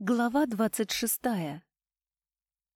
Глава двадцать шестая.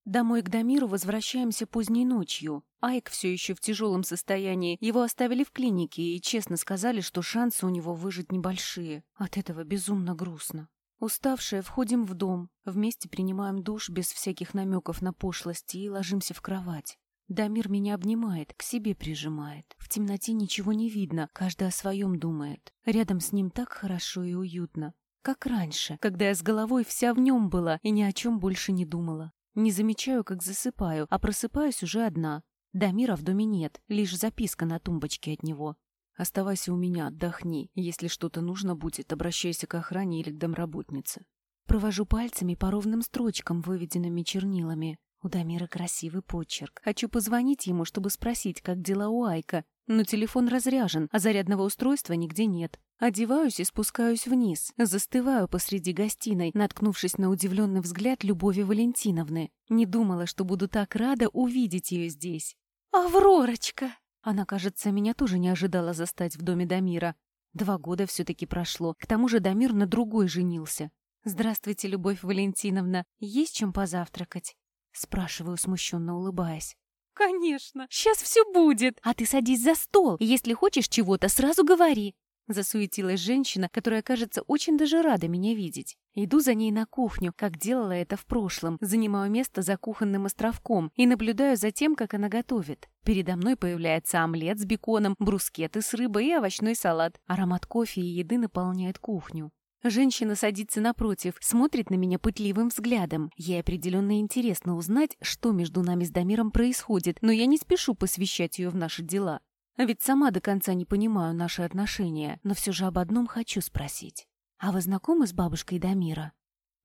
Домой к Дамиру возвращаемся поздней ночью. Айк все еще в тяжелом состоянии. Его оставили в клинике и честно сказали, что шансы у него выжить небольшие. От этого безумно грустно. Уставшие, входим в дом. Вместе принимаем душ без всяких намеков на пошлости и ложимся в кровать. Дамир меня обнимает, к себе прижимает. В темноте ничего не видно, каждый о своем думает. Рядом с ним так хорошо и уютно. Как раньше, когда я с головой вся в нем была и ни о чем больше не думала. Не замечаю, как засыпаю, а просыпаюсь уже одна. Дамира в доме нет, лишь записка на тумбочке от него. «Оставайся у меня, отдохни. Если что-то нужно будет, обращайся к охране или к домработнице». Провожу пальцами по ровным строчкам, выведенными чернилами. У Дамира красивый почерк. Хочу позвонить ему, чтобы спросить, как дела у Айка. Но телефон разряжен, а зарядного устройства нигде нет. Одеваюсь и спускаюсь вниз. Застываю посреди гостиной, наткнувшись на удивленный взгляд Любови Валентиновны. Не думала, что буду так рада увидеть ее здесь. «Авророчка!» Она, кажется, меня тоже не ожидала застать в доме Дамира. Два года все-таки прошло. К тому же Дамир на другой женился. «Здравствуйте, Любовь Валентиновна. Есть чем позавтракать?» Спрашиваю, смущенно улыбаясь. «Конечно! Сейчас все будет! А ты садись за стол. Если хочешь чего-то, сразу говори. Засуетилась женщина, которая, кажется, очень даже рада меня видеть. Иду за ней на кухню, как делала это в прошлом, занимаю место за кухонным островком и наблюдаю за тем, как она готовит. Передо мной появляется омлет с беконом, брускеты с рыбой и овощной салат. Аромат кофе и еды наполняет кухню. Женщина садится напротив, смотрит на меня пытливым взглядом. Ей определенно интересно узнать, что между нами с Дамиром происходит, но я не спешу посвящать ее в наши дела. А ведь сама до конца не понимаю наши отношения, но все же об одном хочу спросить. А вы знакомы с бабушкой Дамира?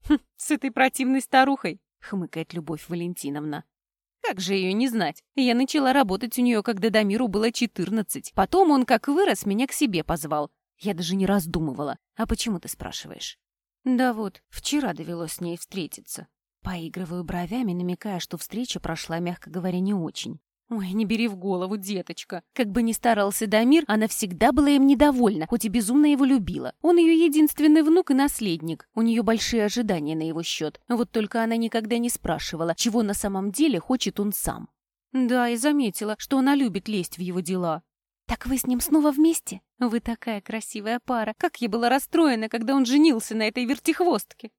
Хм, с этой противной старухой, хмыкает Любовь Валентиновна. Как же ее не знать? Я начала работать у нее, когда Дамиру было четырнадцать. Потом он, как вырос, меня к себе позвал. Я даже не раздумывала. А почему ты спрашиваешь? Да вот, вчера довелось с ней встретиться. Поигрываю бровями, намекая, что встреча прошла, мягко говоря, не очень. Ой, не бери в голову, деточка. Как бы ни старался Дамир, она всегда была им недовольна, хоть и безумно его любила. Он ее единственный внук и наследник. У нее большие ожидания на его счет. Вот только она никогда не спрашивала, чего на самом деле хочет он сам. Да, и заметила, что она любит лезть в его дела. «Так вы с ним снова вместе? Вы такая красивая пара. Как я была расстроена, когда он женился на этой вертихвостке!»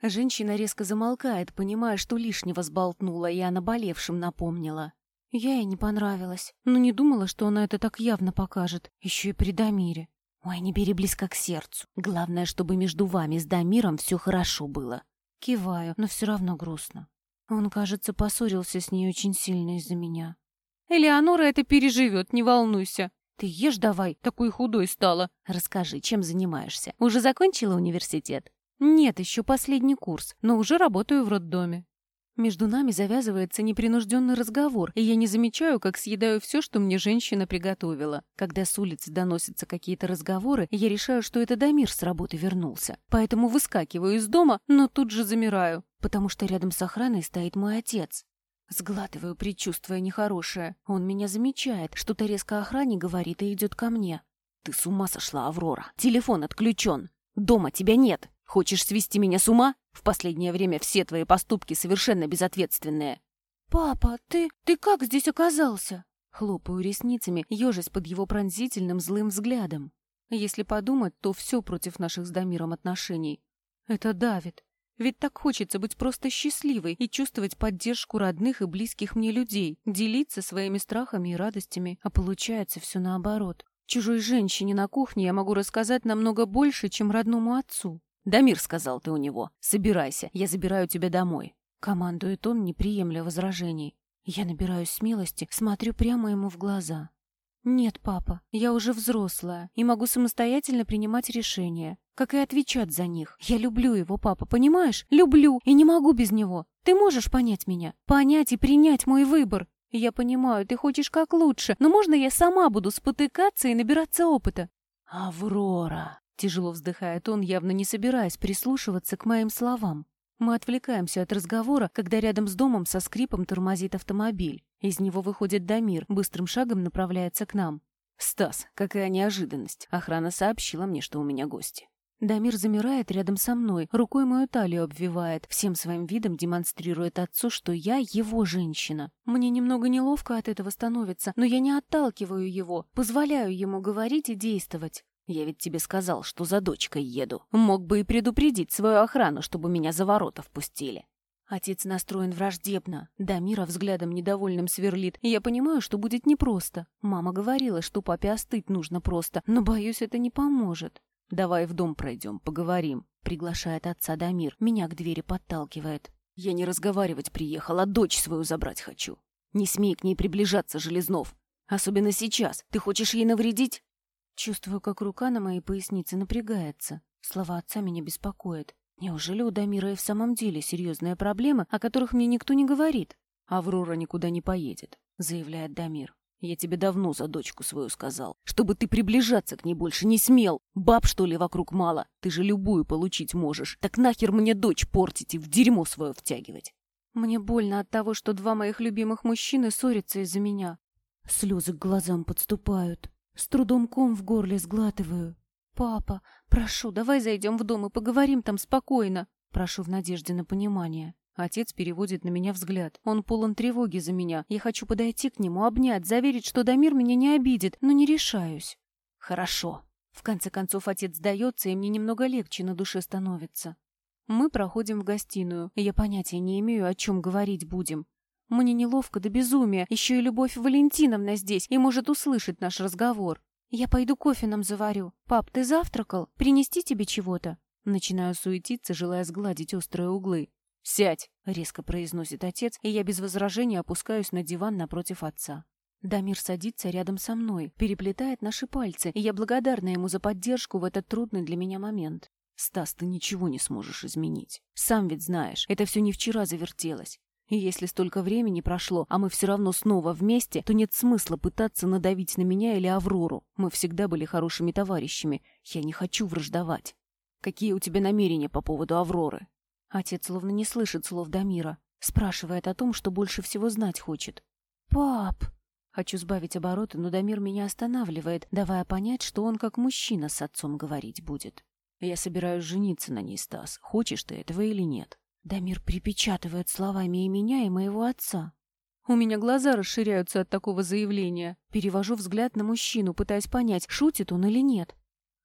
Женщина резко замолкает, понимая, что лишнего сболтнула, и о наболевшем напомнила. Я ей не понравилась, но не думала, что она это так явно покажет, еще и при Дамире. Ой, не бери близко к сердцу. Главное, чтобы между вами с Дамиром все хорошо было. Киваю, но все равно грустно. Он, кажется, поссорился с ней очень сильно из-за меня. Элеонора это переживет, не волнуйся. Ты ешь давай, такой худой стала. Расскажи, чем занимаешься? Уже закончила университет? Нет, еще последний курс, но уже работаю в роддоме. Между нами завязывается непринужденный разговор, и я не замечаю, как съедаю все, что мне женщина приготовила. Когда с улицы доносятся какие-то разговоры, я решаю, что это Дамир с работы вернулся. Поэтому выскакиваю из дома, но тут же замираю, потому что рядом с охраной стоит мой отец. Сглатываю, предчувствуя нехорошее. Он меня замечает, что-то резко охране говорит и идет ко мне. «Ты с ума сошла, Аврора! Телефон отключен! Дома тебя нет! Хочешь свести меня с ума?» В последнее время все твои поступки совершенно безответственные. «Папа, ты... ты как здесь оказался?» Хлопаю ресницами, ежась под его пронзительным злым взглядом. Если подумать, то все против наших с Дамиром отношений. Это давит. Ведь так хочется быть просто счастливой и чувствовать поддержку родных и близких мне людей, делиться своими страхами и радостями, а получается все наоборот. Чужой женщине на кухне я могу рассказать намного больше, чем родному отцу. «Дамир», — сказал ты у него, — «собирайся, я забираю тебя домой». Командует он, не приемля возражений. Я набираюсь смелости, смотрю прямо ему в глаза. «Нет, папа, я уже взрослая и могу самостоятельно принимать решения, как и отвечать за них. Я люблю его, папа, понимаешь? Люблю и не могу без него. Ты можешь понять меня? Понять и принять мой выбор. Я понимаю, ты хочешь как лучше, но можно я сама буду спотыкаться и набираться опыта?» «Аврора!» Тяжело вздыхает он, явно не собираясь прислушиваться к моим словам. Мы отвлекаемся от разговора, когда рядом с домом со скрипом тормозит автомобиль. Из него выходит Дамир, быстрым шагом направляется к нам. «Стас, какая неожиданность. Охрана сообщила мне, что у меня гости». Дамир замирает рядом со мной, рукой мою талию обвивает, всем своим видом демонстрирует отцу, что я его женщина. Мне немного неловко от этого становится, но я не отталкиваю его, позволяю ему говорить и действовать. Я ведь тебе сказал, что за дочкой еду. Мог бы и предупредить свою охрану, чтобы меня за ворота впустили. Отец настроен враждебно. Дамира взглядом недовольным сверлит. И я понимаю, что будет непросто. Мама говорила, что папе остыть нужно просто, но, боюсь, это не поможет. «Давай в дом пройдем, поговорим», — приглашает отца Дамир. Меня к двери подталкивает. «Я не разговаривать приехал, а дочь свою забрать хочу. Не смей к ней приближаться, Железнов. Особенно сейчас. Ты хочешь ей навредить?» Чувствую, как рука на моей пояснице напрягается. Слова отца меня беспокоят. Неужели у Дамира и в самом деле серьезные проблемы, о которых мне никто не говорит? «Аврора никуда не поедет», — заявляет Дамир. Я тебе давно за дочку свою сказал, чтобы ты приближаться к ней больше не смел. Баб, что ли, вокруг мало? Ты же любую получить можешь. Так нахер мне дочь портить и в дерьмо свое втягивать? Мне больно от того, что два моих любимых мужчины ссорятся из-за меня. Слезы к глазам подступают. С трудом ком в горле сглатываю. «Папа, прошу, давай зайдем в дом и поговорим там спокойно». Прошу в надежде на понимание. Отец переводит на меня взгляд. Он полон тревоги за меня. Я хочу подойти к нему, обнять, заверить, что Дамир меня не обидит, но не решаюсь. Хорошо. В конце концов, отец сдается, и мне немного легче на душе становится. Мы проходим в гостиную, я понятия не имею, о чем говорить будем. Мне неловко до безумия, еще и Любовь Валентиновна здесь и может услышать наш разговор. Я пойду кофе нам заварю. Пап, ты завтракал? Принести тебе чего-то? Начинаю суетиться, желая сгладить острые углы. «Сядь!» — резко произносит отец, и я без возражения опускаюсь на диван напротив отца. Дамир садится рядом со мной, переплетает наши пальцы, и я благодарна ему за поддержку в этот трудный для меня момент. «Стас, ты ничего не сможешь изменить. Сам ведь знаешь, это все не вчера завертелось. И если столько времени прошло, а мы все равно снова вместе, то нет смысла пытаться надавить на меня или Аврору. Мы всегда были хорошими товарищами. Я не хочу враждовать. Какие у тебя намерения по поводу Авроры? Отец словно не слышит слов Дамира. Спрашивает о том, что больше всего знать хочет. «Пап!» Хочу сбавить обороты, но Дамир меня останавливает, давая понять, что он как мужчина с отцом говорить будет. «Я собираюсь жениться на ней, Стас. Хочешь ты этого или нет?» Дамир припечатывает словами и меня, и моего отца. У меня глаза расширяются от такого заявления. Перевожу взгляд на мужчину, пытаясь понять, шутит он или нет.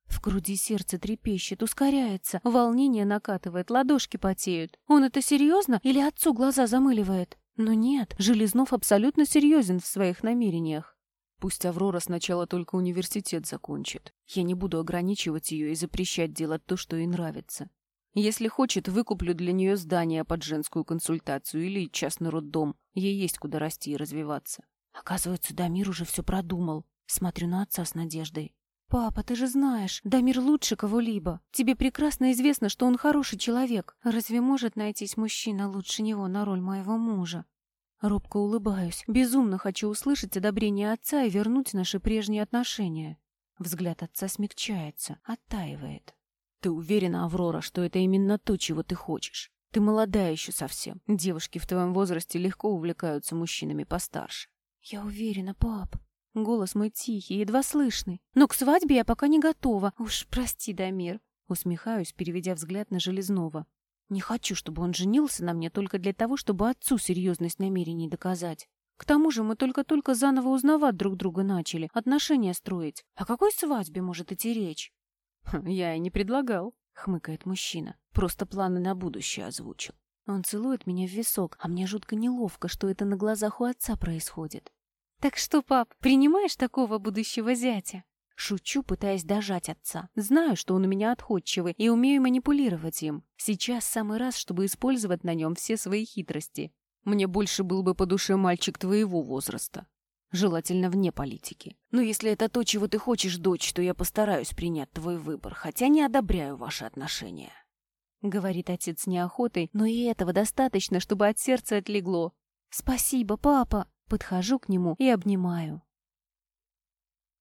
В груди сердце трепещет, ускоряется, волнение накатывает, ладошки потеют. Он это серьезно или отцу глаза замыливает? Но нет, Железнов абсолютно серьезен в своих намерениях. Пусть Аврора сначала только университет закончит. Я не буду ограничивать ее и запрещать делать то, что ей нравится. Если хочет, выкуплю для нее здание под женскую консультацию или частный роддом. Ей есть куда расти и развиваться. Оказывается, Дамир уже все продумал. Смотрю на отца с надеждой. «Папа, ты же знаешь, Дамир лучше кого-либо. Тебе прекрасно известно, что он хороший человек. Разве может найтись мужчина лучше него на роль моего мужа?» Робко улыбаюсь. Безумно хочу услышать одобрение отца и вернуть наши прежние отношения. Взгляд отца смягчается, оттаивает. «Ты уверена, Аврора, что это именно то, чего ты хочешь? Ты молодая еще совсем. Девушки в твоем возрасте легко увлекаются мужчинами постарше». «Я уверена, пап», Голос мой тихий, едва слышный. Но к свадьбе я пока не готова. Уж прости, Дамир. Усмехаюсь, переведя взгляд на Железного. Не хочу, чтобы он женился на мне только для того, чтобы отцу серьезность намерений доказать. К тому же мы только-только заново узнавать друг друга начали, отношения строить. О какой свадьбе может идти речь? «Хм, «Я и не предлагал», — хмыкает мужчина. «Просто планы на будущее озвучил». Он целует меня в висок, а мне жутко неловко, что это на глазах у отца происходит. «Так что, пап, принимаешь такого будущего зятя?» Шучу, пытаясь дожать отца. Знаю, что он у меня отходчивый и умею манипулировать им. Сейчас самый раз, чтобы использовать на нем все свои хитрости. Мне больше был бы по душе мальчик твоего возраста. Желательно вне политики. Но если это то, чего ты хочешь, дочь, то я постараюсь принять твой выбор, хотя не одобряю ваши отношения. Говорит отец неохотой, но и этого достаточно, чтобы от сердца отлегло. Спасибо, папа. Подхожу к нему и обнимаю.